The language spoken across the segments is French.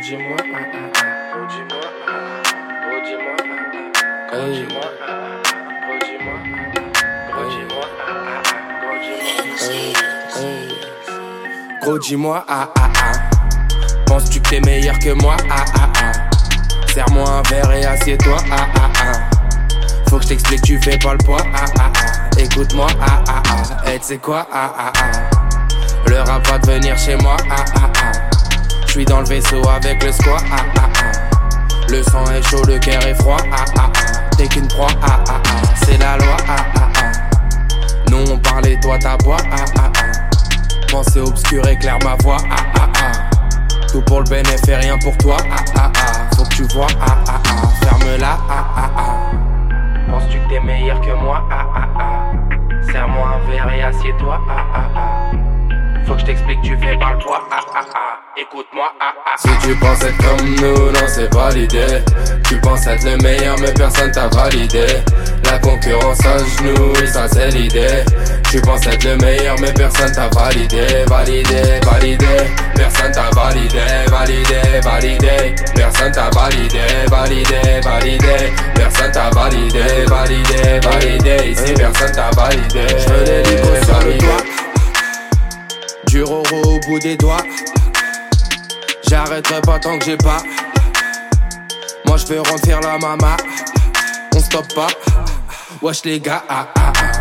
dis-moi, oh dis-moi, oh dis-moi, oh dis-moi, oh dis-moi, oh dis-moi, Gros dis-moi, ah ah ah. Penses-tu que t'es meilleur que moi, ah ah ah. Serre-moi un verre et assieds-toi, ah ah ah. Faut que je t'explique, tu fais pas le poids, ah ah ah. Écoute-moi, ah ah ah. Et tu sais quoi, ah ah ah. Le rap va devenir chez moi, ah ah ah. Je suis dans le vaisseau avec le squat, ah ah ah. Le sang est chaud, le cœur est froid, ah ah ah. T'es qu'une proie, ah ah ah. C'est la loi, ah ah ah. Non, on parlait, toi ta voix, ah ah ah. Pensée obscure éclaire ma voix, ah ah ah. Tout pour le bénéfice rien pour toi, ah ah ah. Faut que tu vois, ah ah ah. Ferme-la, ah ah ah. Penses-tu que t'es meilleur que moi, ah ah ah. Serre-moi un verre et assieds-toi, ah ah ah. Faut que je t'explique, tu fais le poids, ah ah ah. Écoute-moi, ah ah. Si tu penses être comme nous, non, c'est pas l'idée. Tu penses être le meilleur, mais personne t'a validé. La concurrence à genoux, ça c'est l'idée. Tu penses être le meilleur, mais personne t'a validé. Validé, validé. Personne t'a validé, validé, validé. Personne t'a validé, validé, validé. Personne t'a validé, validé, validé. J'arrêterai pas tant que j'ai pas. Moi je veux remplir la mama. On stoppe pas. Wesh les gars, ah ah ah.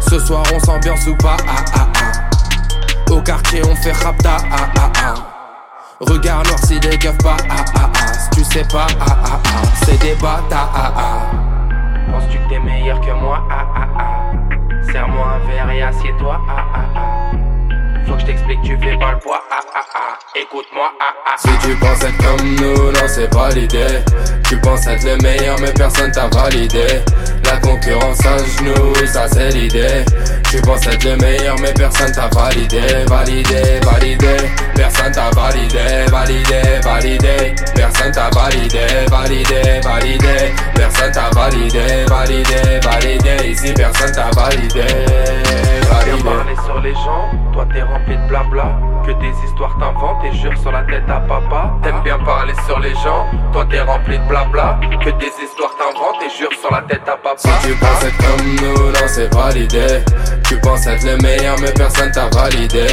Ce soir on s'ambiance ou pas, ah ah ah. Au quartier on fait rapta. Regarde noir si les keufs pas. Si tu sais pas. C'est des ah. Penses-tu que t'es meilleur que moi. Serre-moi un verre et assieds-toi. Faut que je t'explique, tu fais pas le poids, ah ah ah. Écoute-moi, ah ah. Si tu penses être comme nous, non, c'est pas l'idée. Tu penses être le meilleur, mais personne t'a validé. La concurrence à genoux, ça c'est l'idée. Tu penses être le meilleur, mais personne t'a validé. Validé, validé. Personne t'a validé, validé, validé. Personne t'a validé, validé, toi t'es rempli de blabla Que des histoires t'inventent et jure sur la tête à papa. T'aimes bien parler sur les gens, toi t'es rempli de blabla Que des histoires t'inventent et jure sur la tête à papa. Si tu penses être comme nous, non c'est pas l'idée Tu penses être le meilleur mais personne t'a validé.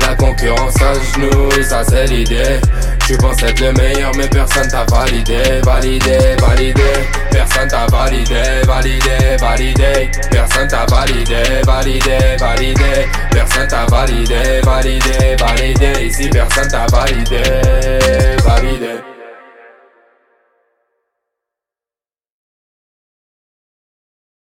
La concurrence à genoux, ça c'est l'idée. Tu penses être le meilleur mais personne t'a validé. Validé, validé. Personne t'a validé, validé, validé. Personne t'a validé, validé, validé Personne t'a validé, validé, validé. Ici personne t'a validé, validé